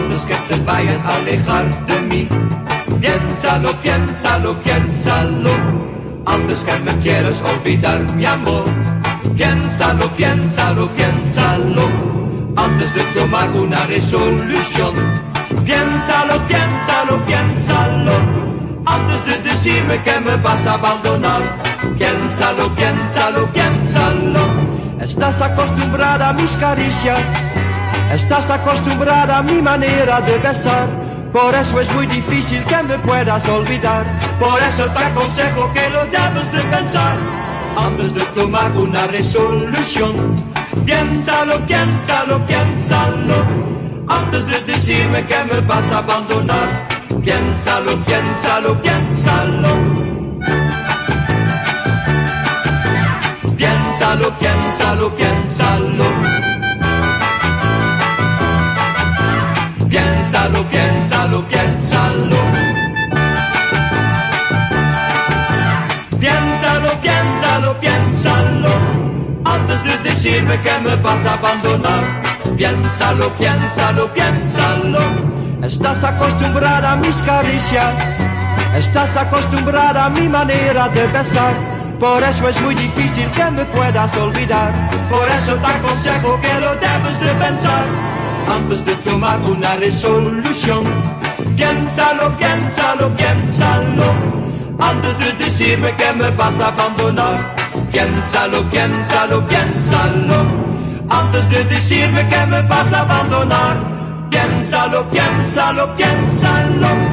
antes que te vayas a alejar de mí. Piénsalo, piénsalo, piénsalo, antes que me quieras olvidar, mi amor. Piénsalo, piénsalo, piénsalo, antes de tomar una resolución. Piénsalo, piénsalo, piénsalo, antes de decirme que me vas a abandonar. Piénsalo, piénsalo, piénsalo. Estás acostumbrada a mis caricias, estás acostumbrada a mi manera de besar. Por eso es muy difícil que me puedas olvidar. Por eso te aconsejo que lo debes de pensar antes de tomar una resolución. Piénsalo, piénsalo, piénsalo, antes de decirme que me vas a abandonar. Piénsalo, piénsalo, piénsalo. Piénsalo, piénsalo, piénsalo. Piénsalo, piénsalo, piénsalo. Piénsalo, piénsalo, piénsalo. Antes de decirme que me vas a abandonar. Piénsalo, piénsalo, piénsalo. Estás acostumbrada a mis caricias. Estás acostumbrada a mi manera de besar. Por eso es muy difícil que me puedas olvidar. Por eso te aconsejo que lo debes de pensar antes de tomar una resolución. Piénsalo, piénsalo, piénsalo, antes de decirme que me vas a abandonar. Piénsalo, piénsalo, piénsalo, antes de decirme que me vas a abandonar. Piénsalo, piénsalo, piénsalo.